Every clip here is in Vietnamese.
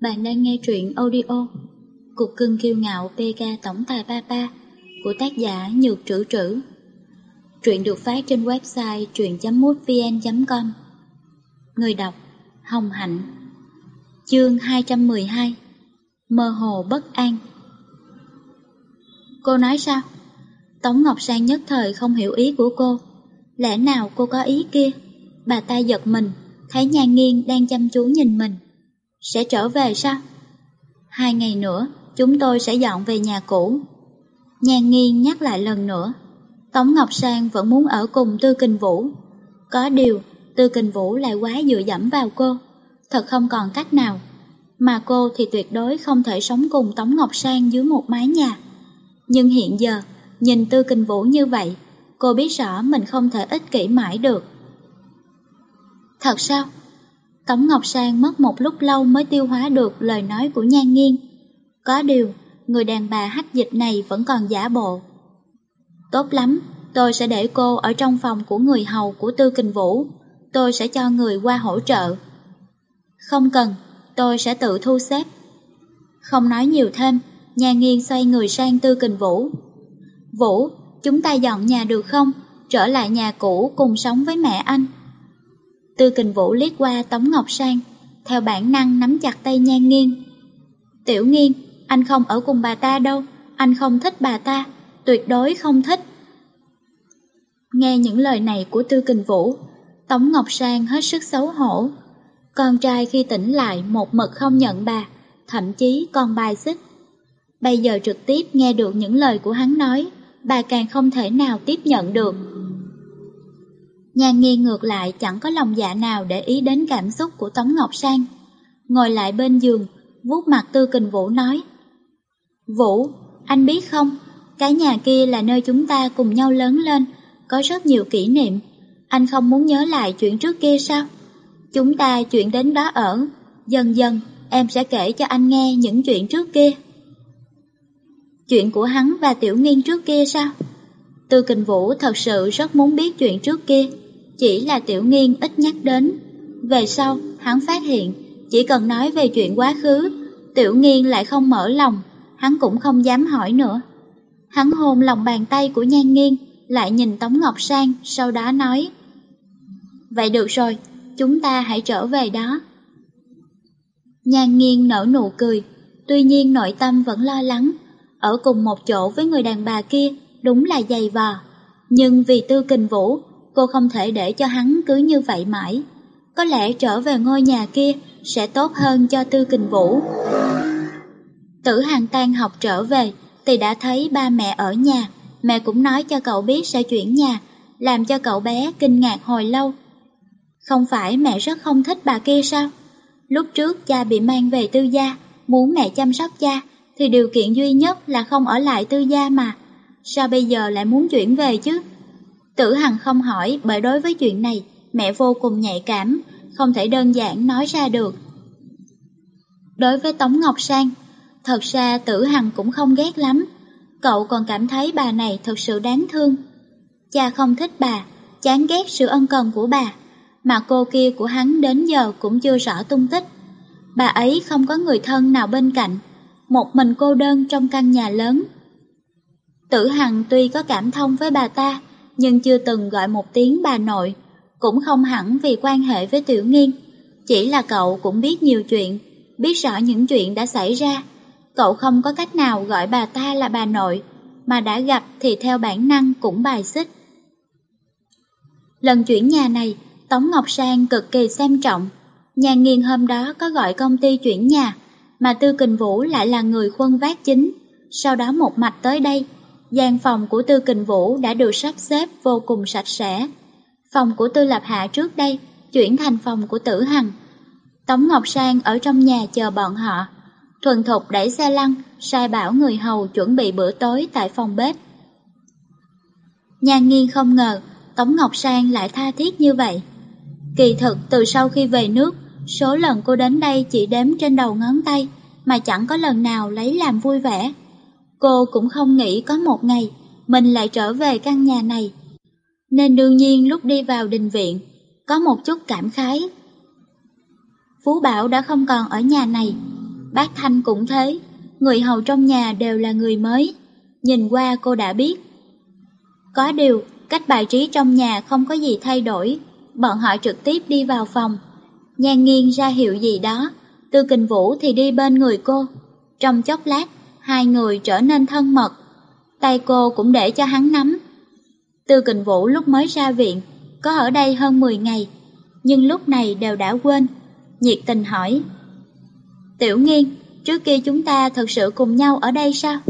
Bạn đang nghe truyện audio Cục cưng kiêu ngạo PK Tổng tài Papa của tác giả Nhược Trữ Trữ. Truyện được phát trên website truyện.mútvn.com Người đọc Hồng Hạnh Chương 212 Mơ hồ bất an Cô nói sao? Tống Ngọc Sang nhất thời không hiểu ý của cô. Lẽ nào cô có ý kia? Bà ta giật mình, thấy nhà nghiêng đang chăm chú nhìn mình. Sẽ trở về sao? Hai ngày nữa, chúng tôi sẽ dọn về nhà cũ. Nhan Nghiên nhắc lại lần nữa. Tống Ngọc Sang vẫn muốn ở cùng Tư Kình Vũ. Có điều, Tư Kình Vũ lại quá dựa dẫm vào cô. Thật không còn cách nào. Mà cô thì tuyệt đối không thể sống cùng Tống Ngọc Sang dưới một mái nhà. Nhưng hiện giờ, nhìn Tư Kình Vũ như vậy, cô biết rõ mình không thể ích kỷ mãi được. Thật sao? Tống Ngọc Sang mất một lúc lâu mới tiêu hóa được lời nói của Nhan Nghiên. Có điều, người đàn bà hách dịch này vẫn còn giả bộ. Tốt lắm, tôi sẽ để cô ở trong phòng của người hầu của Tư Kình Vũ. Tôi sẽ cho người qua hỗ trợ. Không cần, tôi sẽ tự thu xếp. Không nói nhiều thêm, Nhan Nghiên xoay người sang Tư Kình Vũ. Vũ, chúng ta dọn nhà được không? Trở lại nhà cũ cùng sống với mẹ anh. Tư kình vũ liếc qua Tống Ngọc Sang, theo bản năng nắm chặt tay nhan nghiêng. Tiểu nghiên, anh không ở cùng bà ta đâu, anh không thích bà ta, tuyệt đối không thích. Nghe những lời này của Tư Kình Vũ, Tống Ngọc Sang hết sức xấu hổ. Con trai khi tỉnh lại một mực không nhận bà, thậm chí còn bài xích. Bây giờ trực tiếp nghe được những lời của hắn nói, bà càng không thể nào tiếp nhận được. Nhan nghi ngược lại chẳng có lòng dạ nào để ý đến cảm xúc của Tống Ngọc Sang. Ngồi lại bên giường, vuốt mặt Tư Kình Vũ nói. Vũ, anh biết không, cái nhà kia là nơi chúng ta cùng nhau lớn lên, có rất nhiều kỷ niệm. Anh không muốn nhớ lại chuyện trước kia sao? Chúng ta chuyện đến đó ở, dần dần em sẽ kể cho anh nghe những chuyện trước kia. Chuyện của hắn và Tiểu Nghiên trước kia sao? Tư Kình Vũ thật sự rất muốn biết chuyện trước kia, chỉ là Tiểu Nghiên ít nhắc đến. Về sau, hắn phát hiện, chỉ cần nói về chuyện quá khứ, Tiểu Nghiên lại không mở lòng, hắn cũng không dám hỏi nữa. Hắn hôn lòng bàn tay của Nhan Nghiên, lại nhìn Tống Ngọc Sang, sau đó nói Vậy được rồi, chúng ta hãy trở về đó. Nhan Nghiên nở nụ cười, tuy nhiên nội tâm vẫn lo lắng, ở cùng một chỗ với người đàn bà kia đúng là dày vò. Nhưng vì Tư Kình Vũ, cô không thể để cho hắn cứ như vậy mãi. Có lẽ trở về ngôi nhà kia sẽ tốt hơn cho Tư Kình Vũ. Tử Hàng tan học trở về thì đã thấy ba mẹ ở nhà, mẹ cũng nói cho cậu biết sẽ chuyển nhà, làm cho cậu bé kinh ngạc hồi lâu. Không phải mẹ rất không thích bà kia sao? Lúc trước cha bị mang về tư gia, muốn mẹ chăm sóc cha, thì điều kiện duy nhất là không ở lại tư gia mà sao bây giờ lại muốn chuyển về chứ? Tử Hằng không hỏi bởi đối với chuyện này, mẹ vô cùng nhạy cảm, không thể đơn giản nói ra được. Đối với Tống Ngọc Sang, thật ra Tử Hằng cũng không ghét lắm, cậu còn cảm thấy bà này thật sự đáng thương. Cha không thích bà, chán ghét sự ân cần của bà, mà cô kia của hắn đến giờ cũng chưa rõ tung tích. Bà ấy không có người thân nào bên cạnh, một mình cô đơn trong căn nhà lớn Tử Hằng tuy có cảm thông với bà ta, nhưng chưa từng gọi một tiếng bà nội, cũng không hẳn vì quan hệ với Tiểu Nghiên. Chỉ là cậu cũng biết nhiều chuyện, biết rõ những chuyện đã xảy ra. Cậu không có cách nào gọi bà ta là bà nội, mà đã gặp thì theo bản năng cũng bài xích. Lần chuyển nhà này, Tống Ngọc Sang cực kỳ xem trọng. Nhà nghiên hôm đó có gọi công ty chuyển nhà, mà Tư Kình Vũ lại là người khuân vác chính. Sau đó một mạch tới đây, gian phòng của Tư Kình Vũ đã được sắp xếp vô cùng sạch sẽ. Phòng của Tư Lập Hạ trước đây chuyển thành phòng của Tử Hằng. Tống Ngọc Sang ở trong nhà chờ bọn họ. Thuần thục đẩy xe lăn, sai bảo người hầu chuẩn bị bữa tối tại phòng bếp. Nhan nghiên không ngờ Tống Ngọc Sang lại tha thiết như vậy. Kỳ thực từ sau khi về nước, số lần cô đến đây chỉ đếm trên đầu ngón tay, mà chẳng có lần nào lấy làm vui vẻ. Cô cũng không nghĩ có một ngày mình lại trở về căn nhà này. Nên đương nhiên lúc đi vào đình viện, có một chút cảm khái. Phú Bảo đã không còn ở nhà này, bác Thanh cũng thế, người hầu trong nhà đều là người mới, nhìn qua cô đã biết. Có điều, cách bài trí trong nhà không có gì thay đổi, bọn họ trực tiếp đi vào phòng. Nhan nghiêng ra hiệu gì đó, Tư Kình Vũ thì đi bên người cô. Trong chốc lát, hai người trở nên thân mật. Tay cô cũng để cho hắn nắm. Tư Kình Vũ lúc mới ra viện, có ở đây hơn 10 ngày, nhưng lúc này đều đã quên. Nhiệt tình hỏi. Tiểu nghiên, trước kia chúng ta thật sự cùng nhau ở đây sao?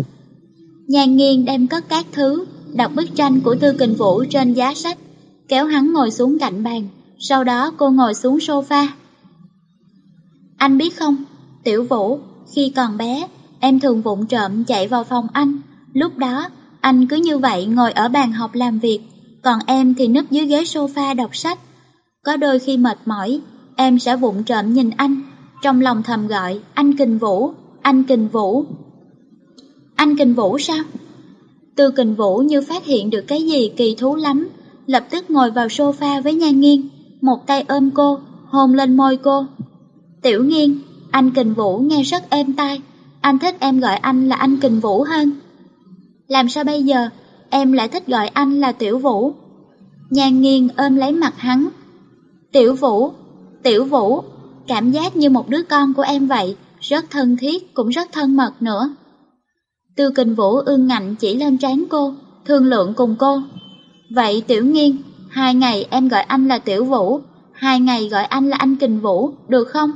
Nhan nghiên đem cất các thứ, đặt bức tranh của Tư Kình Vũ trên giá sách, kéo hắn ngồi xuống cạnh bàn, sau đó cô ngồi xuống sofa. Anh biết không, Tiểu Vũ, khi còn bé, em thường vụng trộm chạy vào phòng anh, lúc đó anh cứ như vậy ngồi ở bàn học làm việc, còn em thì núp dưới ghế sofa đọc sách. Có đôi khi mệt mỏi, em sẽ vụng trộm nhìn anh, trong lòng thầm gọi anh Kình Vũ, anh Kình Vũ. Anh Kình Vũ sao? Tư Kình Vũ như phát hiện được cái gì kỳ thú lắm, lập tức ngồi vào sofa với Nhan Nghiên, một tay ôm cô, hôn lên môi cô. Tiểu Nghiên, anh Kình Vũ nghe rất êm tai, anh thích em gọi anh là anh Kình Vũ hơn. Làm sao bây giờ, em lại thích gọi anh là Tiểu Vũ? Nhan Nghiên ôm lấy mặt hắn. Tiểu Vũ, Tiểu Vũ, cảm giác như một đứa con của em vậy, rất thân thiết, cũng rất thân mật nữa. Tư Kình Vũ ương ngạnh chỉ lên trán cô, thương lượng cùng cô. Vậy Tiểu Nghiên, hai ngày em gọi anh là Tiểu Vũ, hai ngày gọi anh là anh Kình Vũ, được không?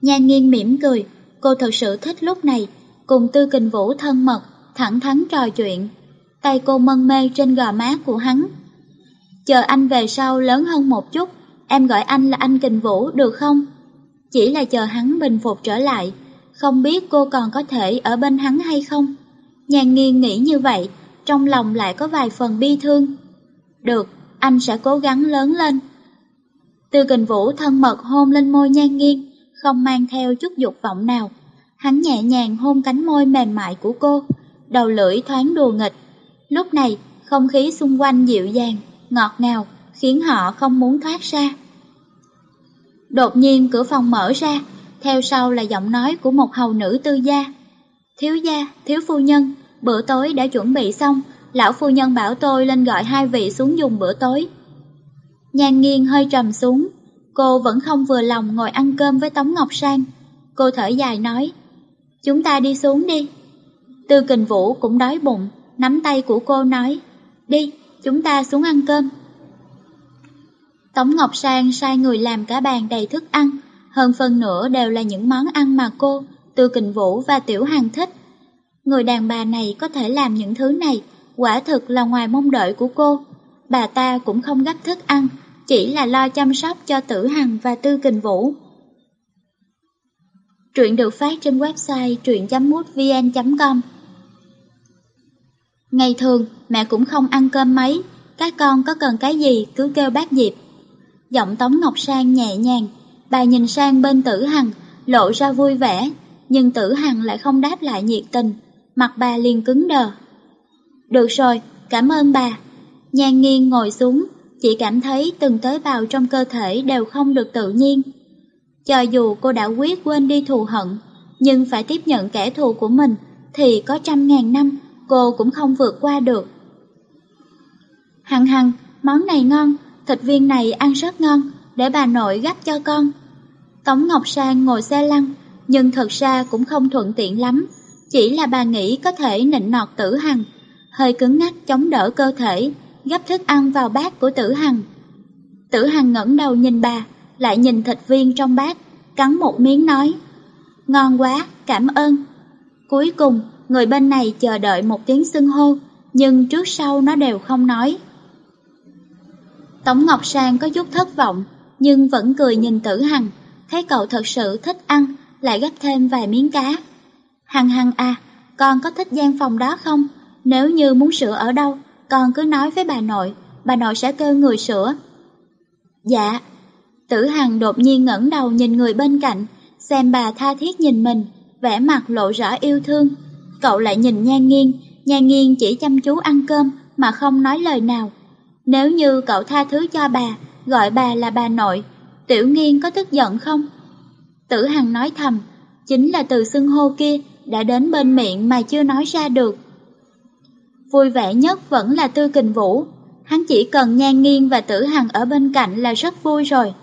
Nhan Nghiên mỉm cười, cô thật sự thích lúc này, cùng Tư Kình Vũ thân mật, thẳng thắn trò chuyện. Tay cô mân mê trên gò má của hắn. Chờ anh về sau lớn hơn một chút, em gọi anh là anh Kình Vũ được không? Chỉ là chờ hắn bình phục trở lại, không biết cô còn có thể ở bên hắn hay không? Nhàn nghiêng nghĩ như vậy, trong lòng lại có vài phần bi thương. Được, anh sẽ cố gắng lớn lên. tư kình vũ thân mật hôn lên môi nhan nghiêng, không mang theo chút dục vọng nào. Hắn nhẹ nhàng hôn cánh môi mềm mại của cô, đầu lưỡi thoáng đùa nghịch. Lúc này, không khí xung quanh dịu dàng, ngọt ngào, khiến họ không muốn thoát ra. Đột nhiên cửa phòng mở ra, theo sau là giọng nói của một hầu nữ tư gia. Thiếu gia, thiếu phu nhân, bữa tối đã chuẩn bị xong, lão phu nhân bảo tôi lên gọi hai vị xuống dùng bữa tối. Nhan nghiêng hơi trầm xuống, cô vẫn không vừa lòng ngồi ăn cơm với Tống Ngọc Sang. Cô thở dài nói, chúng ta đi xuống đi. Tư kình vũ cũng đói bụng, nắm tay của cô nói, đi, chúng ta xuống ăn cơm. Tống Ngọc Sang sai người làm cả bàn đầy thức ăn, hơn phần nửa đều là những món ăn mà cô, Tư Kình Vũ và Tiểu Hằng thích. Người đàn bà này có thể làm những thứ này, quả thực là ngoài mong đợi của cô. Bà ta cũng không gấp thức ăn, chỉ là lo chăm sóc cho Tử Hằng và Tư Kình Vũ. Truyện được phát trên website truyện.mútvn.com Ngày thường, mẹ cũng không ăn cơm mấy, các con có cần cái gì cứ kêu bác Diệp. Giọng Tống Ngọc Sang nhẹ nhàng, bà nhìn sang bên Tử Hằng, lộ ra vui vẻ, nhưng Tử Hằng lại không đáp lại nhiệt tình, mặt bà liền cứng đờ. Được rồi, cảm ơn bà. Nhan nghiêng ngồi xuống, chỉ cảm thấy từng tế bào trong cơ thể đều không được tự nhiên. Cho dù cô đã quyết quên đi thù hận, nhưng phải tiếp nhận kẻ thù của mình thì có trăm ngàn năm cô cũng không vượt qua được. Hằng hằng, món này ngon, thịt viên này ăn rất ngon, để bà nội gắp cho con. Tống Ngọc Sang ngồi xe lăn, nhưng thật ra cũng không thuận tiện lắm, chỉ là bà nghĩ có thể nịnh nọt tử hằng, hơi cứng ngắc chống đỡ cơ thể, gấp thức ăn vào bát của tử hằng. Tử hằng ngẩng đầu nhìn bà, lại nhìn thịt viên trong bát, cắn một miếng nói, ngon quá, cảm ơn. Cuối cùng, người bên này chờ đợi một tiếng xưng hô, nhưng trước sau nó đều không nói. Tống Ngọc Sang có chút thất vọng, nhưng vẫn cười nhìn tử hằng, thấy cậu thật sự thích ăn, lại gấp thêm vài miếng cá. Hằng hằng à, con có thích gian phòng đó không? Nếu như muốn sửa ở đâu, con cứ nói với bà nội, bà nội sẽ kêu người sửa. Dạ. Tử Hằng đột nhiên ngẩng đầu nhìn người bên cạnh, xem bà tha thiết nhìn mình, vẻ mặt lộ rõ yêu thương. Cậu lại nhìn Nhan Nghiên, Nhan Nghiên chỉ chăm chú ăn cơm mà không nói lời nào. Nếu như cậu tha thứ cho bà, gọi bà là bà nội, Tiểu Nghiên có tức giận không? Tử Hằng nói thầm, chính là từ xưng hô kia đã đến bên miệng mà chưa nói ra được. Vui vẻ nhất vẫn là Tư Kình Vũ, hắn chỉ cần nhan nghiêng và Tử Hằng ở bên cạnh là rất vui rồi.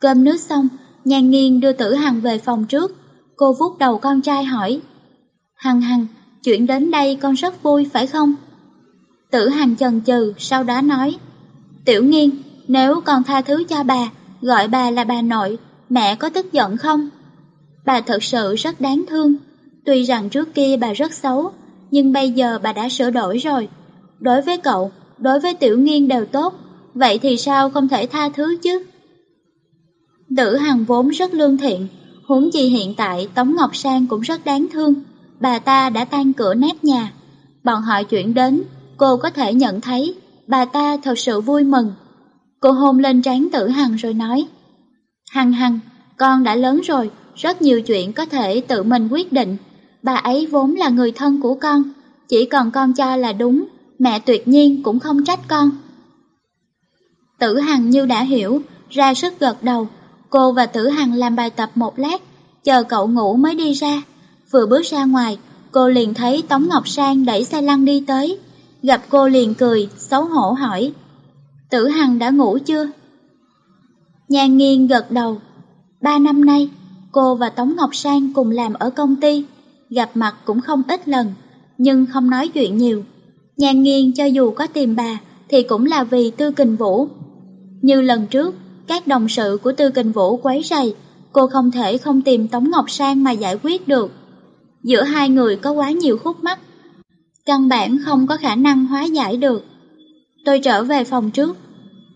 Cơm nước xong, nhan nghiêng đưa Tử Hằng về phòng trước, cô vuốt đầu con trai hỏi. Hằng Hằng, chuyện đến đây con rất vui phải không? Tử Hằng chần chừ, sau đó nói. Tiểu nghiên, nếu con tha thứ cho bà, gọi bà là bà nội, mẹ có tức giận không? Bà thật sự rất đáng thương. Tuy rằng trước kia bà rất xấu, nhưng bây giờ bà đã sửa đổi rồi. Đối với cậu, đối với tiểu nghiên đều tốt, vậy thì sao không thể tha thứ chứ? Tử Hằng vốn rất lương thiện, huống chi hiện tại Tống Ngọc Sang cũng rất đáng thương. Bà ta đã tan cửa nát nhà. Bọn họ chuyển đến, cô có thể nhận thấy bà ta thật sự vui mừng. Cô hôn lên trán Tử Hằng rồi nói, Hằng Hằng, con đã lớn rồi, rất nhiều chuyện có thể tự mình quyết định. Bà ấy vốn là người thân của con, chỉ còn con cho là đúng, mẹ tuyệt nhiên cũng không trách con. Tử Hằng như đã hiểu, ra sức gật đầu, cô và Tử Hằng làm bài tập một lát, chờ cậu ngủ mới đi ra. Vừa bước ra ngoài, cô liền thấy Tống Ngọc Sang đẩy xe lăn đi tới, gặp cô liền cười, xấu hổ hỏi. Tử Hằng đã ngủ chưa? Nhan nghiêng gật đầu. Ba năm nay, cô và Tống Ngọc Sang cùng làm ở công ty, gặp mặt cũng không ít lần, nhưng không nói chuyện nhiều. Nhan nghiêng cho dù có tìm bà, thì cũng là vì Tư Kình Vũ. Như lần trước, các đồng sự của Tư Kình Vũ quấy rầy, cô không thể không tìm Tống Ngọc Sang mà giải quyết được. Giữa hai người có quá nhiều khúc mắc, căn bản không có khả năng hóa giải được. Tôi trở về phòng trước.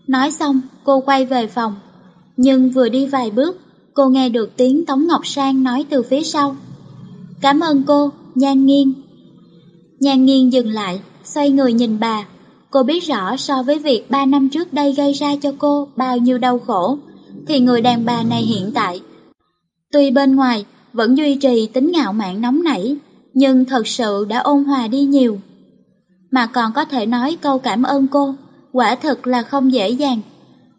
Nói xong, cô quay về phòng. Nhưng vừa đi vài bước, cô nghe được tiếng Tống Ngọc Sang nói từ phía sau. Cảm ơn cô, Nhan Nghiên. Nhan Nghiên dừng lại, xoay người nhìn bà. Cô biết rõ so với việc ba năm trước đây gây ra cho cô bao nhiêu đau khổ, thì người đàn bà này hiện tại. Tuy bên ngoài vẫn duy trì tính ngạo mạn nóng nảy, nhưng thật sự đã ôn hòa đi nhiều. Mà còn có thể nói câu cảm ơn cô, quả thực là không dễ dàng.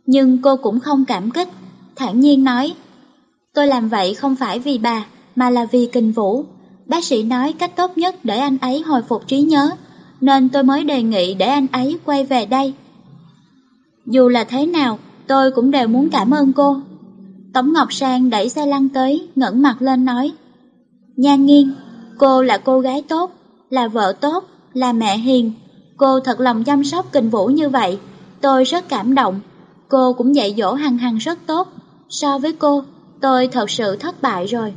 Nhưng cô cũng không cảm kích, thản nhiên nói, tôi làm vậy không phải vì bà, mà là vì kinh vũ. Bác sĩ nói cách tốt nhất để anh ấy hồi phục trí nhớ, nên tôi mới đề nghị để anh ấy quay về đây. Dù là thế nào, tôi cũng đều muốn cảm ơn cô. Tống Ngọc Sang đẩy xe lăn tới, ngẩng mặt lên nói, Nhan nghiêng, cô là cô gái tốt, là vợ tốt, là mẹ hiền. Cô thật lòng chăm sóc kinh vũ như vậy, tôi rất cảm động. Cô cũng dạy dỗ Hằng Hằng rất tốt. So với cô, tôi thật sự thất bại rồi.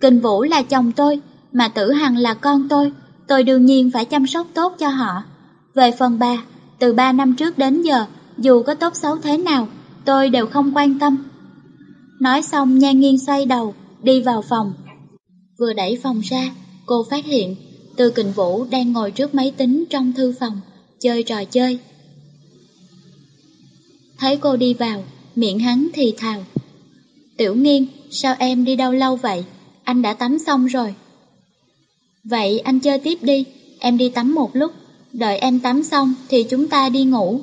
Kình Vũ là chồng tôi, mà Tử Hằng là con tôi, tôi đương nhiên phải chăm sóc tốt cho họ. Về phần ba, từ ba năm trước đến giờ, dù có tốt xấu thế nào, tôi đều không quan tâm. Nói xong nhan nghiêng xoay đầu, đi vào phòng. Vừa đẩy phòng ra, cô phát hiện Tư Kình Vũ đang ngồi trước máy tính trong thư phòng, chơi trò chơi. Thấy cô đi vào, miệng hắn thì thào. Tiểu nghiên, sao em đi đâu lâu vậy? Anh đã tắm xong rồi. Vậy anh chơi tiếp đi, em đi tắm một lúc, đợi em tắm xong thì chúng ta đi ngủ.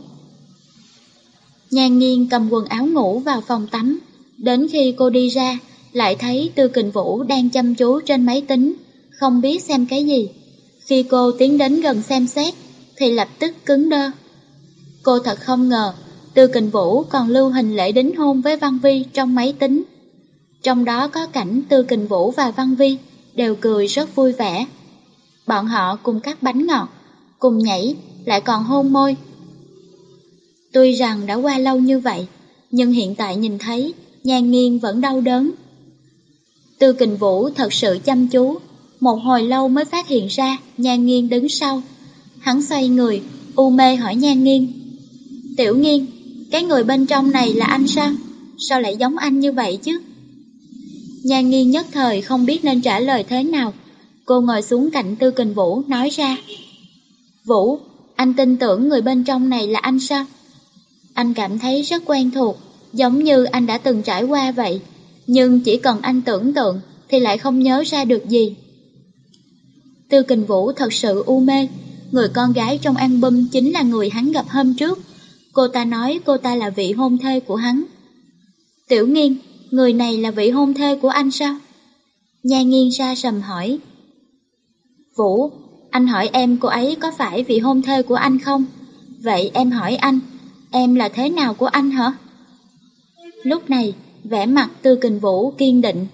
Nhan nghiên cầm quần áo ngủ vào phòng tắm, đến khi cô đi ra, lại thấy Tư Kình Vũ đang chăm chú trên máy tính, không biết xem cái gì. Khi cô tiến đến gần xem xét, thì lập tức cứng đơ. Cô thật không ngờ, Tư Kình Vũ còn lưu hình lễ đính hôn với Văn Vi trong máy tính. Trong đó có cảnh Tư Kình Vũ và Văn Vi đều cười rất vui vẻ. Bọn họ cùng cắt bánh ngọt, cùng nhảy, lại còn hôn môi. Tuy rằng đã qua lâu như vậy, nhưng hiện tại nhìn thấy, nhan nghiêng vẫn đau đớn. Tư Kình Vũ thật sự chăm chú, một hồi lâu mới phát hiện ra Nhan nghiêng đứng sau. Hắn xoay người, u mê hỏi Nhan nghiêng Tiểu nghiêng cái người bên trong này là anh sao? Sao lại giống anh như vậy chứ? Nhan nghi nhất thời không biết nên trả lời thế nào. Cô ngồi xuống cạnh Tư Kình Vũ nói ra. Vũ, anh tin tưởng người bên trong này là anh sao? Anh cảm thấy rất quen thuộc, giống như anh đã từng trải qua vậy. Nhưng chỉ cần anh tưởng tượng thì lại không nhớ ra được gì. Tư Kình Vũ thật sự u mê, người con gái trong album chính là người hắn gặp hôm trước. Cô ta nói cô ta là vị hôn thê của hắn. Tiểu nghiên, người này là vị hôn thê của anh sao? Nha nghiêng ra sầm hỏi. Vũ, anh hỏi em cô ấy có phải vị hôn thê của anh không? Vậy em hỏi anh, em là thế nào của anh hả? Lúc này, vẻ mặt Tư Kình Vũ kiên định.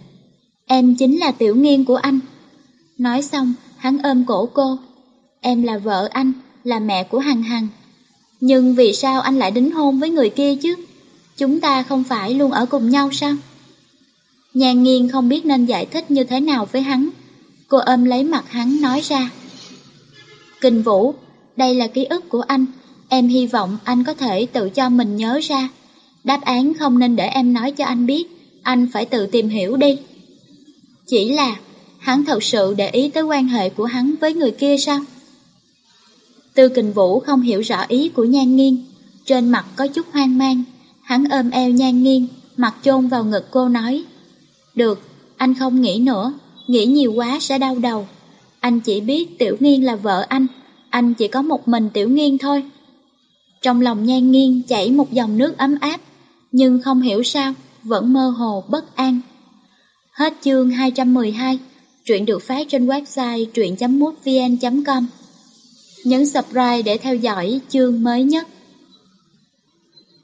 Em chính là tiểu nghiên của anh. Nói xong, hắn ôm cổ cô. Em là vợ anh, là mẹ của Hằng Hằng. Nhưng vì sao anh lại đính hôn với người kia chứ? Chúng ta không phải luôn ở cùng nhau sao? Nhan nghiên không biết nên giải thích như thế nào với hắn. Cô ôm lấy mặt hắn nói ra. Kinh Vũ, đây là ký ức của anh. Em hy vọng anh có thể tự cho mình nhớ ra. Đáp án không nên để em nói cho anh biết. Anh phải tự tìm hiểu đi. Chỉ là, hắn thật sự để ý tới quan hệ của hắn với người kia sao? Tư kình vũ không hiểu rõ ý của nhan Nghiên, Trên mặt có chút hoang mang. Hắn ôm eo nhan Nghiên, mặt chôn vào ngực cô nói. Được, anh không nghĩ nữa, nghĩ nhiều quá sẽ đau đầu. Anh chỉ biết Tiểu Nghiên là vợ anh, anh chỉ có một mình Tiểu Nghiên thôi. Trong lòng nhan nghiêng chảy một dòng nước ấm áp, nhưng không hiểu sao, vẫn mơ hồ bất an. Hết chương 212, truyện được phát trên website truyện.mútvn.com. Nhấn subscribe để theo dõi chương mới nhất.